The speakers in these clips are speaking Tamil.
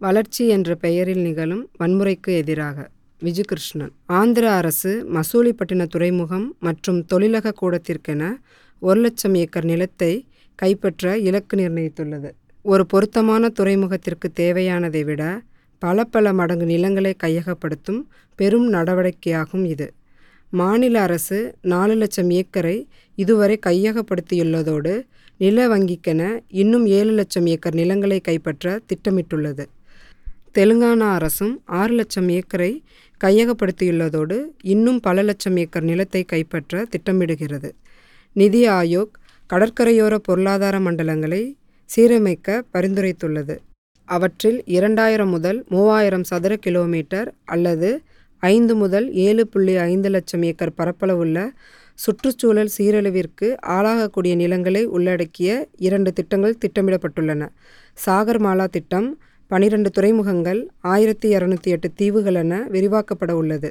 வளர்ச்சி என்ற பெயரில் நிகழும் வன்முறைக்கு எதிராக விஜுகிருஷ்ணன். ஆந்திர அரசு மசூலிப்பட்டின துறைமுகம் மற்றும் தொழிலக கூடத்திற்கென ஒரு லட்சம் ஏக்கர் நிலத்தை கைப்பற்ற இலக்கு நிர்ணயித்துள்ளது. ஒரு பொருத்தமான துறைமுகத்திற்கு தேவையானதை விட பல பல மடங்கு நிலங்களை கையகப்படுத்தும் பெரும் நடவடிக்கையாகும் இது. மாநில அரசு நாலு லட்சம் ஏக்கரை இதுவரை கையகப்படுத்தியுள்ளதோடு நில வங்கிக்கென இன்னும் ஏழு லட்சம் ஏக்கர் நிலங்களை கைப்பற்ற திட்டமிட்டுள்ளது. தெலுங்கானா அரசும் ஆறு லட்சம் ஏக்கரை கையகப்படுத்தியுள்ளதோடு இன்னும் பல லட்சம் ஏக்கர் நிலத்தை கைப்பற்ற திட்டமிடுகிறது. நிதி ஆயோக் கடற்கரையோர பொருளாதார மண்டலங்களை சீரமைக்க பரிந்துரைத்துள்ளது. அவற்றில் இரண்டாயிரம் முதல் மூவாயிரம் சதுர கிலோமீட்டர் அல்லது ஐந்து முதல் ஏழு புள்ளி ஐந்து லட்சம் ஏக்கர் பரப்பளவுள்ள சுற்றுச்சூழல் சீரழிவிற்கு ஆளாகக்கூடிய நிலங்களை உள்ளடக்கிய இரண்டு திட்டங்கள் திட்டமிடப்பட்டுள்ளன. சாகர்மாலா திட்டம் பனிரெண்டு துறைமுகங்கள் ஆயிரத்தி இரநூத்தி எட்டு தீவுகள் என விரிவாக்கப்பட உள்ளது.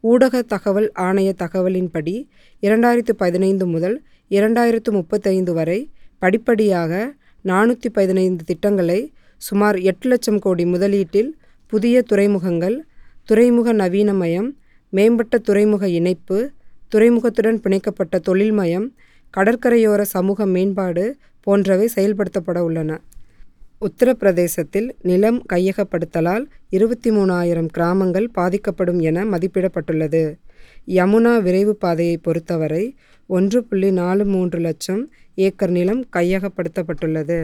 ஊடக தகவல் ஆணைய தகவலின்படி இரண்டாயிரத்து பதினைந்து முதல் இரண்டாயிரத்து முப்பத்தைந்து வரை படிப்படியாக நானூற்றி பதினைந்து திட்டங்களை சுமார் எட்டு லட்சம் கோடி முதலீட்டில் புதிய துறைமுகங்கள் துறைமுக நவீனமயம் மேம்பட்ட துறைமுக இணைப்பு துறைமுகத்துடன் பிணைக்கப்பட்ட தொழில்மயம் கடற்கரையோர சமூக மேம்பாடு போன்றவை செயல்படுத்தப்பட உள்ளன. உத்தரப்பிரதேசத்தில் நிலம் கையகப்படுத்தலால் இருபத்தி மூணாயிரம் கிராமங்கள் பாதிக்கப்படும் என மதிப்பிடப்பட்டுள்ளது. யமுனா விரைவு பாதையை பொறுத்தவரை ஒன்று புள்ளி நாலு மூன்று லட்சம் ஏக்கர் நிலம் கையகப்படுத்தப்பட்டுள்ளது.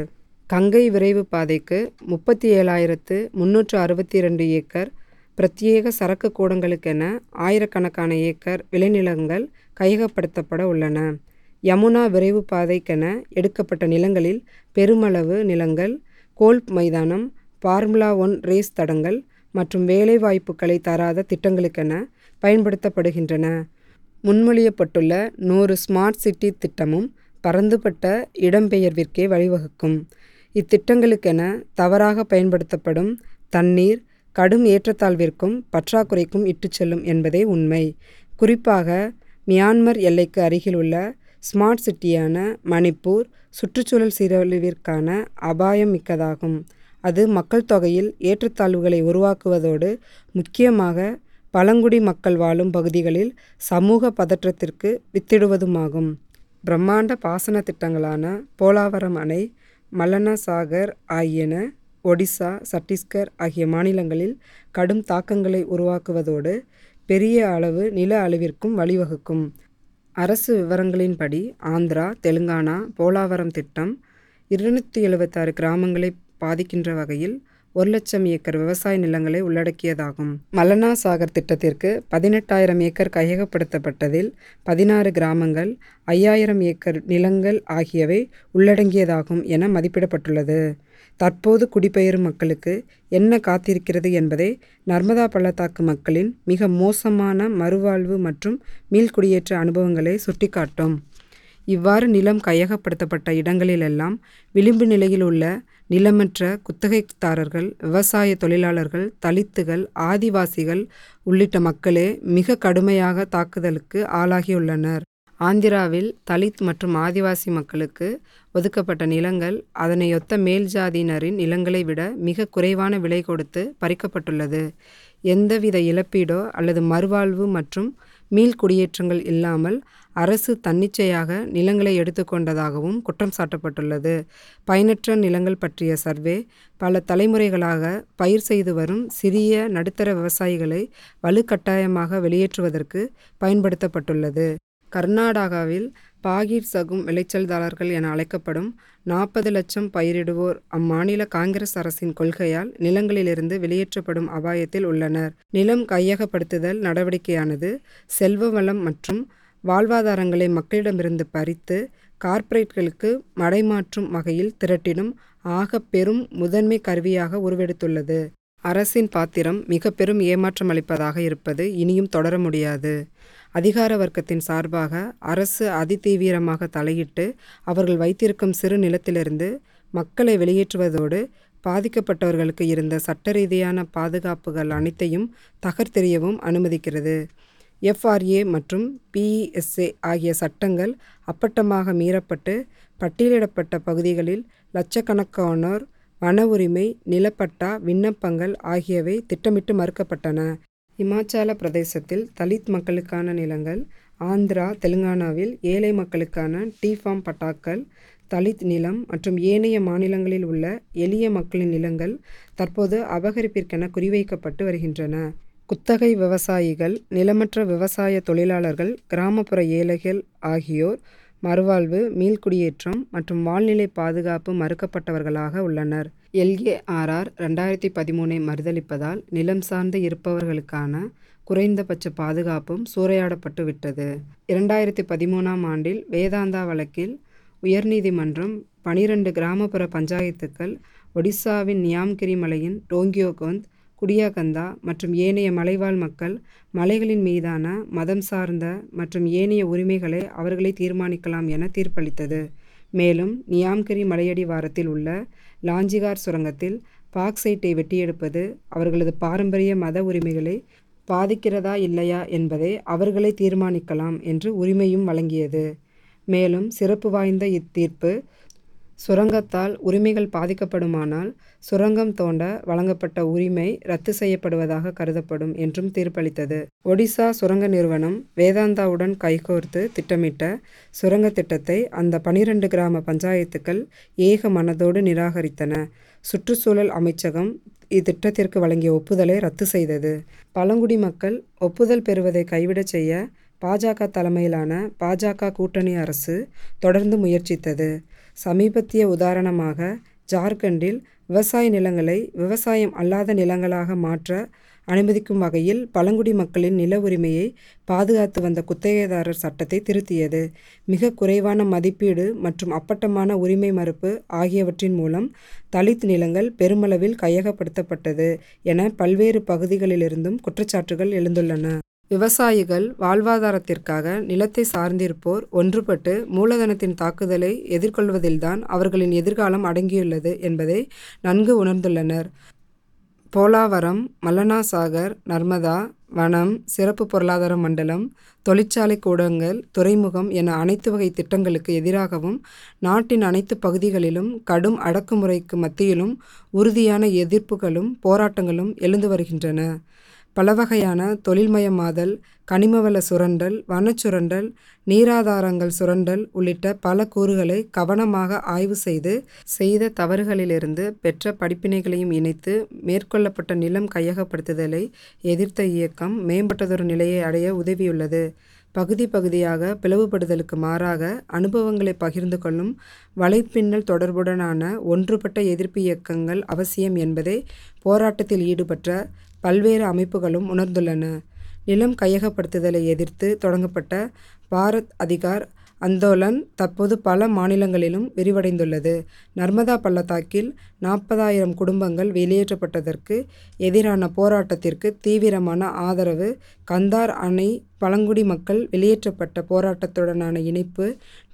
கங்கை விரைவு பாதைக்கு முப்பத்தி ஏழாயிரத்து முன்னூற்று அறுபத்தி ரெண்டு ஏக்கர் பிரத்யேக சரக்கு கூடங்களுக்கென ஆயிரக்கணக்கான ஏக்கர் விளைநிலங்கள் கையகப்படுத்தப்பட உள்ளன. யமுனா விரைவு பாதைக்கென எடுக்கப்பட்ட நிலங்களில் பெருமளவு நிலங்கள் கோல்ப் மைதானம் ஃபார்முலா ஒன் ரேஸ் தடங்கள் மற்றும் வேலைவாய்ப்புகளை தராத திட்டங்களுக்கென பயன்படுத்தப்படுகின்றன. முன்மொழியப்பட்டுள்ள நூறு ஸ்மார்ட் சிட்டி திட்டமும் பரந்துபட்ட இடம்பெயர்விற்கே வழிவகுக்கும். இத்திட்டங்களுக்கென தவறாக பயன்படுத்தப்படும் தண்ணீர் கடும் ஏற்றத்தாழ்விற்கும் பற்றாக்குறைக்கும் இட்டுச் செல்லும் என்பதே உண்மை. குறிப்பாக மியான்மர் எல்லைக்கு அருகில் உள்ள ஸ்மார்ட் சிட்டியான மணிப்பூர் சுற்றுச்சூழல் சீரழிவிற்கான அபாயம் மிக்கதாகும். அது மக்கள் தொகையில் ஏற்றத்தாழ்வுகளை உருவாக்குவதோடு முக்கியமாக பழங்குடி மக்கள் வாழும் பகுதிகளில் சமூக பதற்றத்திற்கு வித்திடுவதுமாகும். பிரம்மாண்ட பாசன திட்டங்களான போலாவரம் அணை மல்லனா சாகர் ஆகியன ஒடிசா சத்தீஸ்கர் ஆகிய மாநிலங்களில் கடும் தாக்கங்களை உருவாக்குவதோடு பெரிய அளவு நில அளவிற்கும் வழிவகுக்கும். அரசு விவரங்களின்படி ஆந்திரா தெலுங்கானா போலாவரம் திட்டம் இருநூற்றி எழுபத்தாறு கிராமங்களை பாதிக்கின்ற வகையில் ஒரு லட்சம் ஏக்கர் விவசாய நிலங்களை உள்ளடக்கியதாகும். மல்லனா சாகர் திட்டத்திற்கு பதினெட்டாயிரம் ஏக்கர் கையகப்படுத்தப்பட்டதில் பதினாறு கிராமங்கள் ஐயாயிரம் ஏக்கர் நிலங்கள் ஆகியவை உள்ளடங்கியதாகும் என மதிப்பிடப்பட்டுள்ளது. தற்போது குடிபெயரும் மக்களுக்கு என்ன காத்திருக்கிறது என்பதை நர்மதா பள்ளத்தாக்கு மக்களின் மிக மோசமான மறுவாழ்வு மற்றும் மீள்குடியேற்ற அனுபவங்களை சுட்டிக்காட்டும். இவ்வாறு நிலம் கையகப்படுத்தப்பட்ட இடங்களிலெல்லாம் விளிம்பு நிலையில் உள்ள நிலமற்ற குத்தகைதாரர்கள் விவசாய தொழிலாளர்கள் தலித்துகள் ஆதிவாசிகள் உள்ளிட்ட மக்களே மிக கடுமையாக தாக்குதலுக்கு ஆளாகியுள்ளனர். ஆந்திராவில் தலித் மற்றும் ஆதிவாசி மக்களுக்கு ஒதுக்கப்பட்ட நிலங்கள் அதனையொத்த மேல் ஜாதியினரின் நிலங்களை விட மிக குறைவான விலை கொடுத்து பறிக்கப்பட்டுள்ளது. எந்தவித இழப்பீடோ அல்லது மறுவாழ்வு மற்றும் மீள்குடியேற்றங்கள் இல்லாமல் அரசு தன்னிச்சையாக நிலங்களை எடுத்துக்கொண்டதாகவும் குற்றம் சாட்டப்பட்டுள்ளது. பயனற்ற நிலங்கள் பற்றிய சர்வே பல தலைமுறைகளாக பயிர் செய்து வரும் சிறிய நடுத்தர விவசாயிகளை வலுக்கட்டாயமாக வெளியேற்றுவதற்கு பயன்படுத்தப்பட்டுள்ளது. கர்நாடகாவில் பாகீர் சகும் விளைச்சல்தாரர்கள் என அழைக்கப்படும் நாற்பது லட்சம் பயிரிடுவோர் அம்மாநில காங்கிரஸ் அரசின் கொள்கையால் நிலங்களிலிருந்து வெளியேற்றப்படும் அபாயத்தில் உள்ளனர். நிலம் கையகப்படுத்துதல் நடவடிக்கையானது செல்வ வளம் மற்றும் வாழ்வாதாரங்களை மக்களிடமிருந்து பறித்து கார்ப்பரேட்களுக்கு மடைமாற்றும் வகையில் திரட்டிடும் ஆக பெரும் முதன்மை கருவியாக உருவெடுத்துள்ளது. அரசின் பாத்திரம் மிக பெரும் ஏமாற்றம் அளிப்பதாக இருப்பது இனியும் தொடர முடியாது. அதிகார வர்க்கத்தின் சார்பாக அரசு அதிதீவிரமாக தலையிட்டு அவர்கள் வைத்திருக்கும் சிறு நிலத்திலிருந்து மக்களை வெளியேற்றுவதோடு பாதிக்கப்பட்டவர்களுக்கு இருந்த சட்ட ரீதியான பாதுகாப்புகள் அனைத்தையும் தகர்த்தெறியவும் அனுமதிக்கிறது. எஃப்ஆர்ஏ மற்றும் பிஇஎஸ்ஏ ஆகிய சட்டங்கள் அப்பட்டமாக மீறப்பட்டு பட்டியலிடப்பட்ட பகுதிகளில் லட்சக்கணக்கானோர் வன உரிமை நிலப்பட்டா விண்ணப்பங்கள் ஆகியவை திட்டமிட்டு மறுக்கப்பட்டன. இமாச்சல பிரதேசத்தில் தலித் மக்களுக்கான நிலங்கள் ஆந்திரா தெலுங்கானாவில் ஏழை மக்களுக்கான டீ ஃபார்ம் பட்டாக்கள் தலித் நிலம் மற்றும் ஏனைய மாநிலங்களில் உள்ள எளிய மக்களின் நிலங்கள் தற்போது அபகரிப்பிற்கென குறிவைக்கப்பட்டு வருகின்றன. குத்தகை விவசாயிகள் நிலமற்ற விவசாய தொழிலாளர்கள் கிராமப்புற ஏழைகள் ஆகியோர் மறுவாழ்வு மீள்குடியேற்றம் மற்றும் வாழ்நிலை பாதுகாப்பு மறுக்கப்பட்டவர்களாக உள்ளனர். எல்ஏஆர்ஆர் ரெண்டாயிரத்தி பதிமூனை மறுதளிப்பதால் நிலம் சார்ந்து இருப்பவர்களுக்கான குறைந்தபட்ச பாதுகாப்பும் சூறையாடப்பட்டு விட்டது. இரண்டாயிரத்தி பதிமூணாம் ஆண்டில் வேதாந்தா வழக்கில் உயர்நீதிமன்றம் பனிரெண்டு கிராமப்புற பஞ்சாயத்துக்கள் ஒடிசாவின் நியாம்கிரி மலையின் டோங்கியோகோந்த் குடியாகந்தா மற்றும் ஏனைய மலைவாழ் மக்கள் மலைகளின் மீதான மதம் சார்ந்த மற்றும் ஏனைய உரிமைகளை அவர்களே தீர்மானிக்கலாம் என தீர்ப்பளித்தது. மேலும் நியாம்கிரி மலையடி வாரத்தில் உள்ள லாஞ்சிகார் சுரங்கத்தில் பாக்சைட்டை வெட்டியெடுப்பது அவர்களது பாரம்பரிய மத உரிமைகளை பாதிக்கிறதா இல்லையா என்பதை அவர்களே தீர்மானிக்கலாம் என்று உரிமையும் வழங்கியது. மேலும் சிறப்பு வாய்ந்த இத்தீர்ப்பு சுரங்கத்தால் உரிமைகள் பாதிக்கப்படுமானால் சுரங்கம் தோண்ட வழங்கப்பட்ட உரிமை ரத்து செய்யப்படுவதாக கருதப்படும் என்றும் தீர்ப்பளித்தது. ஒடிசா சுரங்க நிறுவனம் வேதாந்தாவுடன் கைகோர்த்து திட்டமிட்ட சுரங்க திட்டத்தை அந்த பனிரெண்டு கிராம பஞ்சாயத்துக்கள் ஏக மனதோடு நிராகரித்தன. சுற்றுச்சூழல் அமைச்சகம் இத்திட்டத்திற்கு வழங்கிய ஒப்புதலை ரத்து செய்தது. பழங்குடி மக்கள் ஒப்புதல் பெறுவதை கைவிடச் செய்ய பாஜக தலைமையிலான பாஜக கூட்டணி அரசு தொடர்ந்து முயற்சித்தது. சமீபத்திய உதாரணமாக ஜார்க்கண்டில் விவசாய நிலங்களை விவசாயம் அல்லாத நிலங்களாக மாற்ற அனுமதிக்கும் வகையில் பழங்குடி மக்களின் நில உரிமையை பாதுகாத்து வந்த குத்தகைதாரர் சட்டத்தை திருத்தியது. மிக குறைவான மதிப்பீடு மற்றும் அப்பட்டமான உரிமை மறுப்பு ஆகியவற்றின் மூலம் தலித் நிலங்கள் பெருமளவில் கையகப்படுத்தப்பட்டது என பல்வேறு பகுதிகளிலிருந்தும் குற்றச்சாட்டுகள் எழுந்துள்ளன. விவசாயிகள் வாழ்வாதாரத்திற்காக நிலத்தை சார்ந்திருப்போர் ஒன்றுபட்டு மூலதனத்தின் தாக்குதலை எதிர்கொள்வதில்தான் அவர்களின் எதிர்காலம் அடங்கியுள்ளது என்பதை நன்கு உணர்ந்துள்ளனர். போலாவரம் மல்லனாசாகர் நர்மதா வனம் சிறப்பு பொருளாதார மண்டலம் தொழிற்சாலை கூடங்கள் துறைமுகம் என அனைத்து வகை திட்டங்களுக்கு எதிராகவும் நாட்டின் அனைத்து பகுதிகளிலும் கடும் அடக்குமுறைக்கு மத்தியிலும் உறுதியான எதிர்ப்புகளும் போராட்டங்களும் எழுந்து வருகின்றன. பல வகையான தொழில்மயமாதல் கனிமவள சுரண்டல் வனச்சுரண்டல் நீராதாரங்கள் சுரண்டல் உள்ளிட்ட பல கூறுகளை கவனமாக ஆய்வு செய்து செய்த தவறுகளிலிருந்து பெற்ற படிப்பினைகளையும் இணைத்து மேற்கொள்ளப்பட்ட நிலம் கையகப்படுத்துதலை எதிர்த்த இயக்கம் மேம்பட்டதொரு நிலையை அடைய உதவியுள்ளது. பகுதி பகுதியாக பிளவுபடுதலுக்கு மாறாக அனுபவங்களை பகிர்ந்து கொள்ளும் வலைப்பின்னல் தொடர்புடனான ஒன்றுபட்ட எதிர்ப்பு இயக்கங்கள் அவசியம் என்பதை போராட்டத்தில் ஈடுபட்ட பல்வேறு அமைப்புகளும் உணர்ந்துள்ளன. நிலம் கையகப்படுத்துதலை எதிர்த்து தொடங்கப்பட்ட பாரத் அதிகார் அந்தோலன் தற்போது பல மாநிலங்களிலும் விரிவடைந்துள்ளது. நர்மதா பள்ளத்தாக்கில் நாற்பதாயிரம் குடும்பங்கள் வெளியேற்றப்பட்டதற்கு எதிரான போராட்டத்திற்கு தீவிரமான ஆதரவு கந்தார் அணை பழங்குடி மக்கள் வெளியேற்றப்பட்ட போராட்டத்துடனான இணைப்பு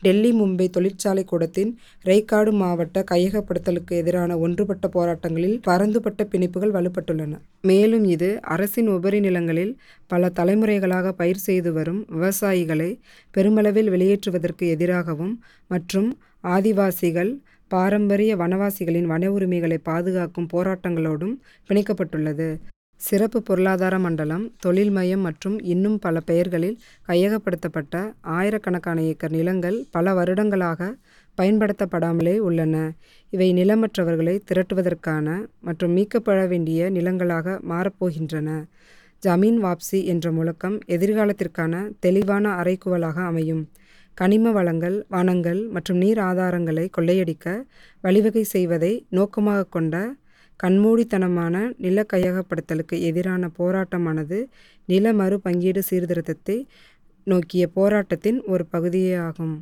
டெல்லி மும்பை தொழிற்சாலை கூடத்தின் ரெய்காடு மாவட்ட கையகப்படுத்தலுக்கு எதிரான ஒன்றுபட்ட போராட்டங்களில் பரந்துபட்ட பிணைப்புகள் வலுப்பட்டுள்ளன. மேலும் இது அரசின் உபரி நிலங்களில் பல தலைமுறைகளாக பயிர் செய்து வரும் விவசாயிகளை பெருமளவில் வெளியேற்றுவதற்கு எதிராகவும் மற்றும் ஆதிவாசிகள் பாரம்பரிய வனவாசிகளின் வன உரிமைகளை பாதுகாக்கும் போராட்டங்களோடும் பிணைக்கப்பட்டுள்ளது. சிறப்பு பொருளாதார மண்டலம் தொழில் மையம் மற்றும் இன்னும் பல பெயர்களில் கையகப்படுத்தப்பட்ட ஆயிரக்கணக்கான ஏக்கர் நிலங்கள் பல வருடங்களாக பயன்படுத்தப்படாமலே உள்ளன. இவை நிலமற்றவர்களை திரட்டுவதற்கான மற்றும் மீட்கப்பட வேண்டிய நிலங்களாக மாறப்போகின்றன. ஜமீன் வாப்சி என்ற முழக்கம் எதிர்காலத்திற்கான தெளிவான அறைக்குவலாக அமையும். கனிம வளங்கள் வனங்கள் மற்றும் நீர் ஆதாரங்களை கொள்ளையடிக்க வழிவகை செய்வதை நோக்கமாக கொண்ட கண்மூடித்தனமான நில கையகப்படுத்தலுக்கு எதிரான போராட்டமானது நில மறுபங்கீடு சீர்திருத்தத்தை நோக்கிய போராட்டத்தின் ஒரு பகுதியேயாகும்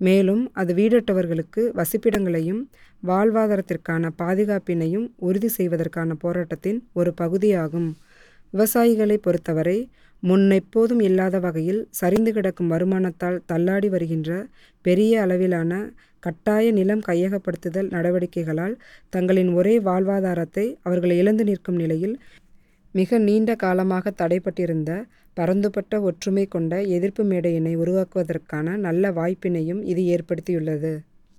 மேலும் அது வீடற்றவர்களுக்கு வசிப்பிடங்களையும் வாழ்வாதாரத்திற்கான பாதுகாப்பினையும் உறுதி செய்வதற்கான போராட்டத்தின் ஒரு பகுதியாகும். விவசாயிகளை பொறுத்தவரை முன்னெப்போதும் இல்லாத வகையில் சரிந்து கிடக்கும் வருமானத்தால் தள்ளாடி வருகின்ற பெரிய அளவிலான கட்டாய நிலம் கையகப்படுத்துதல் நடவடிக்கைகளால் தங்களின் ஒரே வாழ்வாதாரத்தை அவர்கள் இழந்து நிற்கும் நிலையில் மிக நீண்ட காலமாக தடைப்பட்டிருந்த பரந்துபட்ட ஒற்றுமை கொண்ட எதிர்ப்பு மேடையினை உருவாக்குவதற்கான நல்ல வாய்ப்பினையும் இது ஏற்படுத்தியுள்ளது.